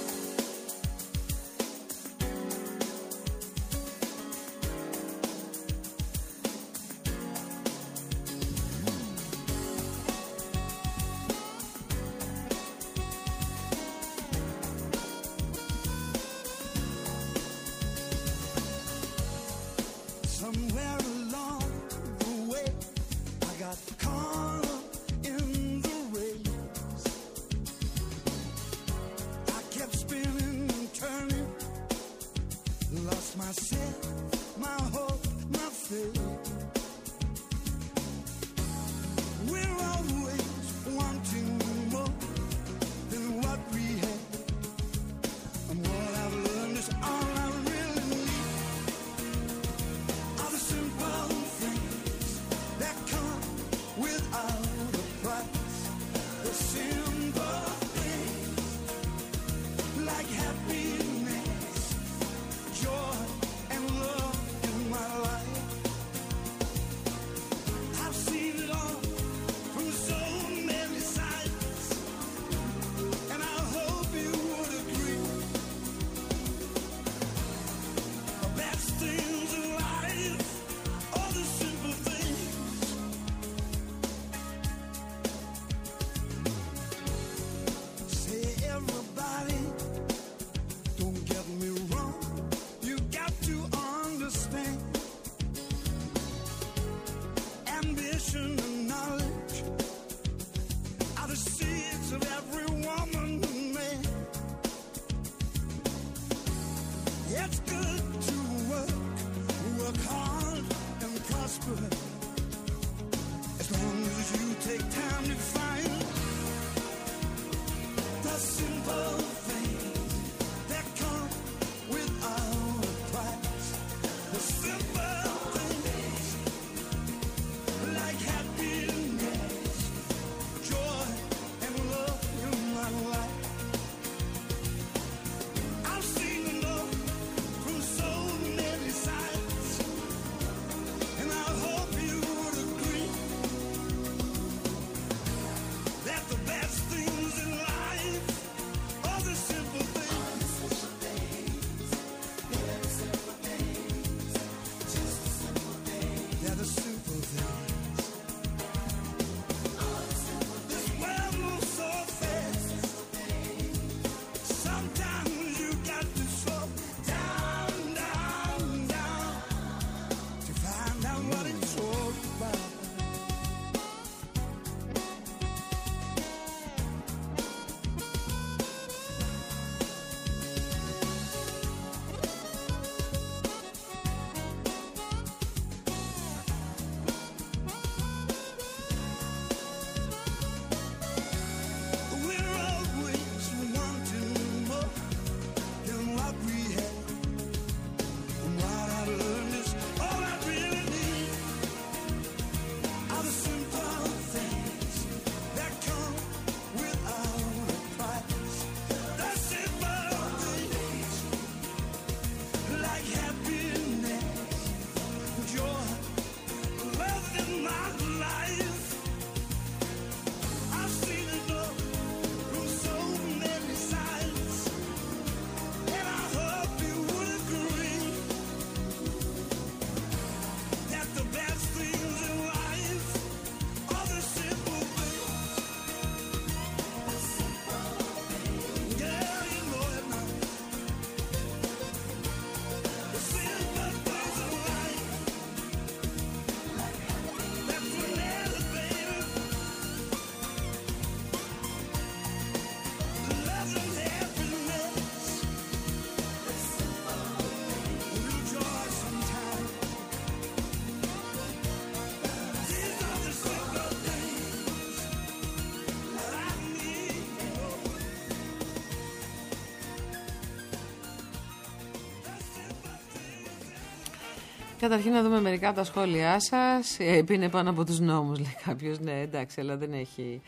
Καταρχήν να δούμε μερικά από τα σχόλιά σας. Ε, είναι πάνω από τους νόμους, λέει κάποιος. Ναι, εντάξει, αλλά δεν έχει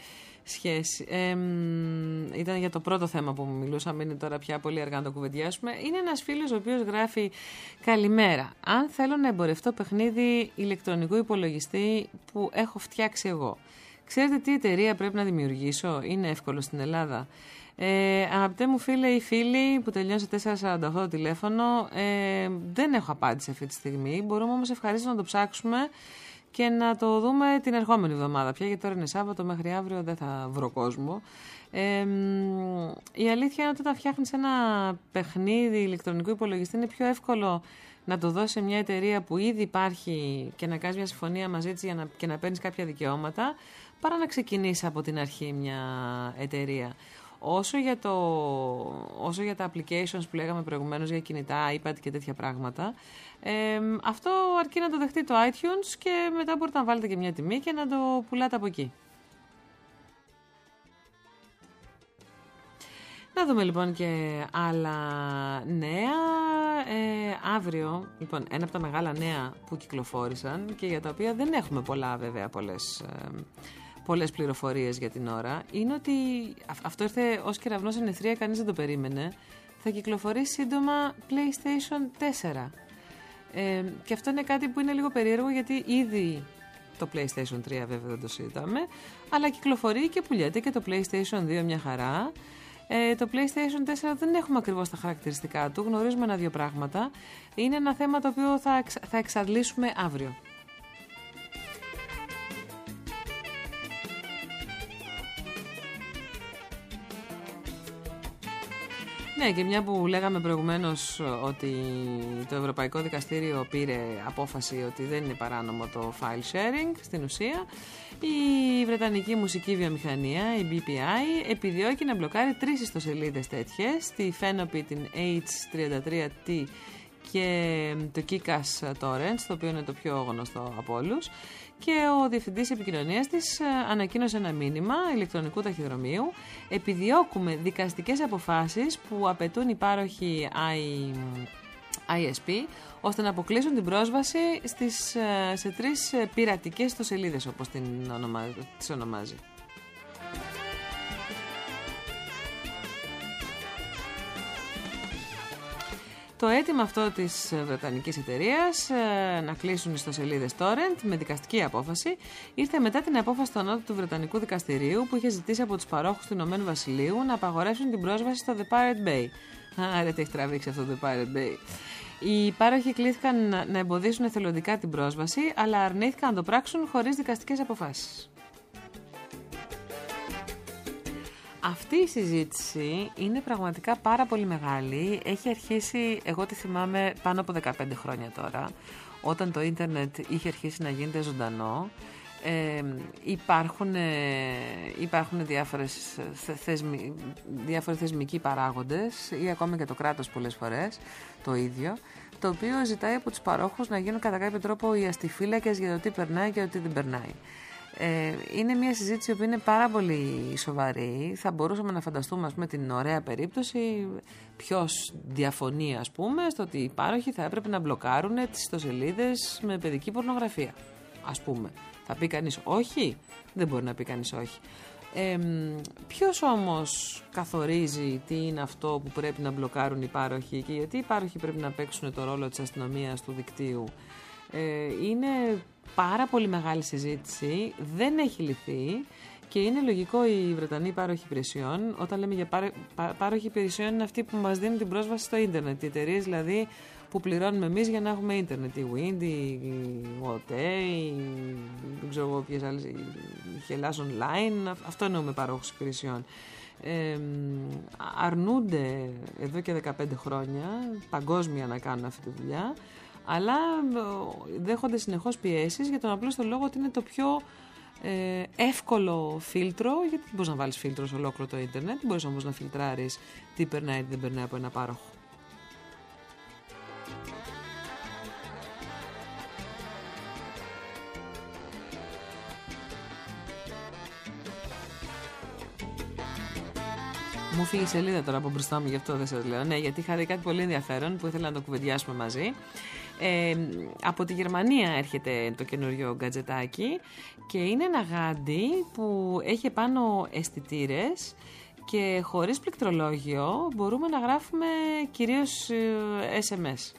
σχέση. Ε, μ, ήταν για το πρώτο θέμα που μιλούσαμε, είναι τώρα πια πολύ αργά να το κουβεντιάσουμε. Είναι ένας φίλος ο οποίος γράφει «Καλημέρα. Αν θέλω να εμπορευτώ παιχνίδι ηλεκτρονικού υπολογιστή που έχω φτιάξει εγώ. Ξέρετε τι εταιρεία πρέπει να δημιουργήσω, είναι εύκολο στην Ελλάδα. Ε, αγαπητέ μου φίλε ή φίλοι που τελειώνει σε 448 το τηλέφωνο, ε, δεν έχω απάντηση αυτή τη στιγμή. Μπορούμε όμως ευχαρίστως να το ψάξουμε και να το δούμε την ερχόμενη εβδομάδα πια, γιατί τώρα είναι Σάββατο, μέχρι αύριο δεν θα βρω κόσμο. Ε, μ, η αλήθεια είναι ότι όταν φτιάχνεις ένα παιχνίδι ηλεκτρονικού υπολογιστή είναι πιο εύκολο να το δώσεις σε μια εταιρεία που ήδη υπάρχει και να κάνεις μια συμφωνία μαζί της να, και να παίρνεις κάποια δικαιώματα, παρά να ξεκινήσεις από την αρχή μια εταιρεία. Όσο για, το, όσο για τα applications που λέγαμε προηγουμένως για κινητά, iPad και τέτοια πράγματα, ε, αυτό αρκεί να το δεχτεί το iTunes και μετά μπορείτε να βάλετε και μια τιμή και να το πουλάτε από εκεί. Να δούμε λοιπόν και άλλα νέα. Ε, αύριο, λοιπόν, ένα από τα μεγάλα νέα που κυκλοφόρησαν και για τα οποία δεν έχουμε πολλά βέβαια πολλές, ε, πολλές πληροφορίες για την ώρα, είναι ότι αυ- αυτό ήρθε ως κεραυνός εν ευθρία, κανείς δεν το περίμενε. Θα κυκλοφορήσει σύντομα PlayStation 4. Ε, και αυτό είναι κάτι που είναι λίγο περίεργο γιατί ήδη το PlayStation 3 βέβαια δεν το συζητάμε, αλλά κυκλοφορεί και πουλιέται και το PlayStation 2 μια χαρά. Ε, το PlayStation 4 δεν έχουμε ακριβώς τα χαρακτηριστικά του, γνωρίζουμε ένα-δύο πράγματα. Είναι ένα θέμα το οποίο θα, εξ- θα εξαντλήσουμε αύριο. Ναι, και μια που λέγαμε προηγουμένως ότι το Ευρωπαϊκό Δικαστήριο πήρε απόφαση ότι δεν είναι παράνομο το file sharing, στην ουσία, η Βρετανική Μουσική Βιομηχανία, η BPI, επιδιώκει να μπλοκάρει τρεις ιστοσελίδες τέτοιες, τη Fenopy, την H33T και το Kikas Torrents, το οποίο είναι το πιο γνωστό από όλους. Και ο Διευθυντής Επικοινωνίας της ε, ανακοίνωσε ένα μήνυμα ηλεκτρονικού ταχυδρομείου. Επιδιώκουμε δικαστικές αποφάσεις που απαιτούν οι πάροχοι I... ISP ώστε να αποκλείσουν την πρόσβαση στις, ε, σε τρεις ε, πειρατικές ιστοσελίδες όπως την ονομα... τις ονομάζει. Το αίτημα αυτό της ε, Βρετανικής εταιρείας ε, να κλείσουν ιστοσελίδες torrent με δικαστική απόφαση ήρθε μετά την απόφαση του Ανώτατου του Βρετανικού Δικαστηρίου που είχε ζητήσει από τους παρόχους του Ηνωμένου Βασιλείου να απαγορεύσουν την πρόσβαση στο The Pirate Bay. Άρα τι έχει τραβήξει αυτό το The Pirate Bay. Οι πάροχοι κλήθηκαν να- να εμποδίσουν εθελοντικά την πρόσβαση, αλλά αρνήθηκαν να το πράξουν χωρίς δικαστικές αποφάσεις. Αυτή η συζήτηση είναι πραγματικά πάρα πολύ μεγάλη. Έχει αρχίσει, εγώ τη θυμάμαι πάνω από 15 χρόνια τώρα, όταν το ίντερνετ είχε αρχίσει να γίνεται ζωντανό. Ε, υπάρχουν, ε, υπάρχουν διάφορες θε- θεσμι, διάφοροι θεσμικοί παράγοντες ή ακόμα και το κράτος πολλές φορές το ίδιο το οποίο ζητάει από τους παρόχους να γίνουν κατά κάποιο τρόπο οι αστιφύλακες για το τι περνάει και το τι δεν περνάει. Ε, είναι μια συζήτηση που είναι πάρα πολύ σοβαρή. Θα μπορούσαμε να φανταστούμε ας πούμε, την ωραία περίπτωση ποιος διαφωνεί ας πούμε στο ότι οι πάροχοι θα έπρεπε να μπλοκάρουν τις ιστοσελίδες με παιδική πορνογραφία. Ας πούμε. Θα πει κανείς όχι; Δεν μπορεί να πει κανείς όχι. Ε, ποιος όμως καθορίζει τι είναι αυτό που πρέπει να μπλοκάρουν οι πάροχοι και γιατί οι πάροχοι πρέπει να παίξουν το ρόλο της αστυνομίας του δικτύου; ε, είναι πάρα πολύ μεγάλη συζήτηση, δεν έχει λυθεί και είναι λογικό οι Βρετανοί πάροχοι υπηρεσιών, όταν λέμε για πάρε- πά- πάροχοι υπηρεσιών είναι αυτοί που μας δίνουν την πρόσβαση στο ίντερνετ, οι εταιρείες δηλαδή που πληρώνουμε εμείς για να έχουμε ίντερνετ, η Wind, η OTE, η, δεν ξέρω εγώ ποιες άλλες, η Hellas Online, αυ- αυτό εννοούμε πάροχους υπηρεσιών. Ε, μ, αρνούνται εδώ και 15 χρόνια παγκόσμια να κάνουν αυτή τη δουλειά αλλά ε, δέχονται συνεχώς πιέσεις για τον απλό στο λόγο ότι είναι το πιο ε, εύκολο φίλτρο γιατί δεν μπορείς να βάλεις φίλτρο σε ολόκληρο το ίντερνετ μπορείς όμως να φιλτράρεις τι περνάει τι δεν περνάει από ένα πάροχο Μου φύγει η σελίδα τώρα από μπροστά μου, γι' αυτό δεν σας λέω. Ναι, γιατί είχα δει κάτι πολύ ενδιαφέρον που ήθελα να το κουβεντιάσουμε μαζί. Ε, από τη Γερμανία έρχεται το καινούριο γκατζετάκι και είναι ένα γάντι που έχει επάνω αισθητήρες και χωρίς πληκτρολόγιο μπορούμε να γράφουμε κυρίως ε, SMS.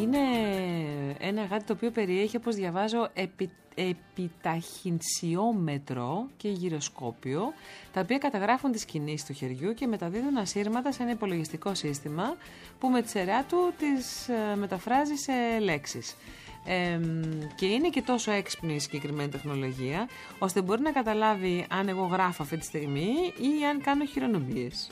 Είναι ένα γάντι το οποίο περιέχει, όπως διαβάζω, επι, επιταχυνσιόμετρο και γυροσκόπιο, τα οποία καταγράφουν τις κινήσεις του χεριού και μεταδίδουν ασύρματα σε ένα υπολογιστικό σύστημα που με τη σειρά του τις ε, μεταφράζει σε λέξεις. Ε, και είναι και τόσο έξυπνη η συγκεκριμένη τεχνολογία, ώστε μπορεί να καταλάβει αν εγώ γράφω αυτή τη στιγμή ή αν κάνω χειρονομίες.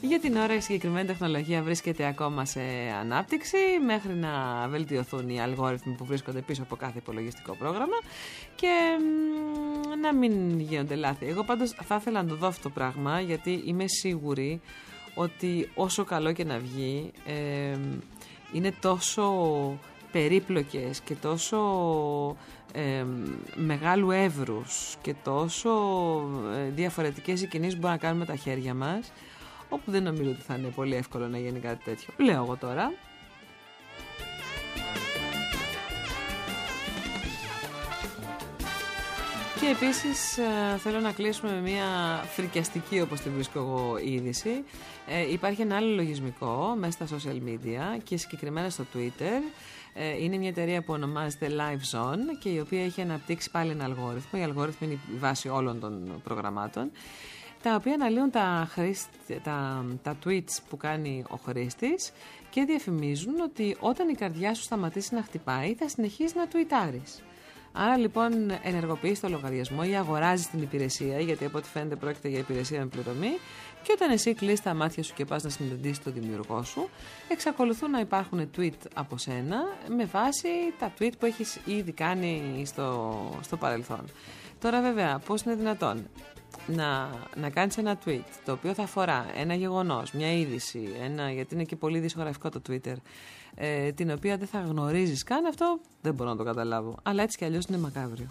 Για την ώρα η συγκεκριμένη τεχνολογία βρίσκεται ακόμα σε ανάπτυξη μέχρι να βελτιωθούν οι αλγόριθμοι που βρίσκονται πίσω από κάθε υπολογιστικό πρόγραμμα και μ, να μην γίνονται λάθη. Εγώ πάντως θα ήθελα να το δω αυτό το πράγμα γιατί είμαι σίγουρη ότι όσο καλό και να βγει ε, είναι τόσο περίπλοκες και τόσο ε, μεγάλου εύρους και τόσο ε, διαφορετικές οι κινήσεις που μπορούμε να κάνουμε με τα χέρια μας όπου δεν νομίζω ότι θα είναι πολύ εύκολο να γίνει κάτι τέτοιο. Λέω εγώ τώρα. Και επίσης ε, θέλω να κλείσουμε με μια φρικιαστική όπως την βρίσκω εγώ είδηση. Ε, υπάρχει ένα άλλο λογισμικό μέσα στα social media και συγκεκριμένα στο Twitter. Ε, είναι μια εταιρεία που ονομάζεται Live Zone και η οποία έχει αναπτύξει πάλι ένα αλγόριθμο. Η αλγόριθμη είναι η βάση όλων των προγραμμάτων τα οποία αναλύουν τα, τα, τα tweets που κάνει ο χρήστης και διαφημίζουν ότι όταν η καρδιά σου σταματήσει να χτυπάει θα συνεχίσεις να τουιτάρεις. Άρα λοιπόν ενεργοποιείς το λογαριασμό ή αγοράζεις την υπηρεσία γιατί από ό,τι φαίνεται πρόκειται για υπηρεσία με πληρωμή και όταν εσύ κλείσεις τα μάτια σου και πας να συναντήσεις τον δημιουργό σου εξακολουθούν να υπάρχουν tweet από σένα με βάση τα tweet που έχεις ήδη κάνει στο, στο παρελθόν. Τώρα βέβαια πώς είναι δυνατόν; Να, να κάνεις ένα tweet το οποίο θα αφορά ένα γεγονός, μια είδηση, ένα, γιατί είναι και πολύ δισογραφικό το Twitter, ε, την οποία δεν θα γνωρίζεις καν, αυτό δεν μπορώ να το καταλάβω. Αλλά έτσι κι αλλιώς είναι μακάβριο.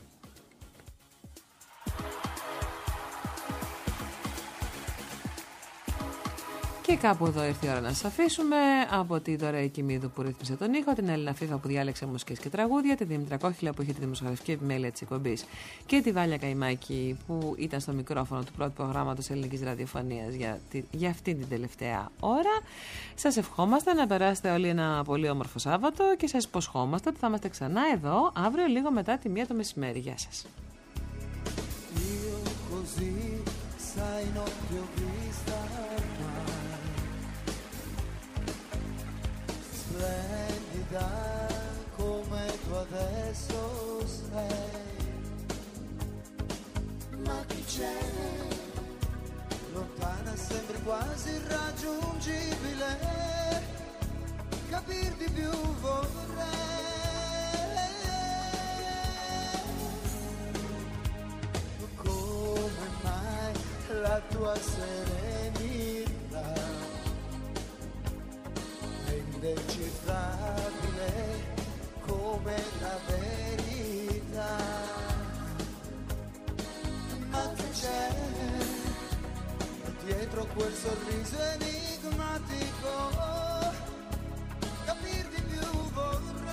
Και κάπου εδώ ήρθε η ώρα να σας αφήσουμε από τη Δωρεή Κιμίδου που ρύθμισε τον ήχο, την Έλληνα Φίβα που διάλεξε μουσικές και τραγούδια, τη Δήμητρα Κόχυλα που είχε τη δημοσιογραφική επιμέλεια της εκπομπής και τη Βάλια Καϊμάκη που ήταν στο μικρόφωνο του πρώτου προγράμματος Ελληνικής Ραδιοφωνίας για, για αυτή την τελευταία ώρα. Σας ευχόμαστε να περάσετε όλοι ένα πολύ όμορφο Σάββατο και σας υποσχόμαστε ότι θα είμαστε ξανά εδώ αύριο λίγο μετά τη μία το μεσημέρι. Γεια σας. Splendida come tu adesso sei. Ma chi c'è? Lontana sembri quasi irraggiungibile, capir di più vorrei. Come mai la tua serenità? Indecifrabile come la verità. Ma che c'è dietro quel sorriso enigmatico? Capir di più vorrei.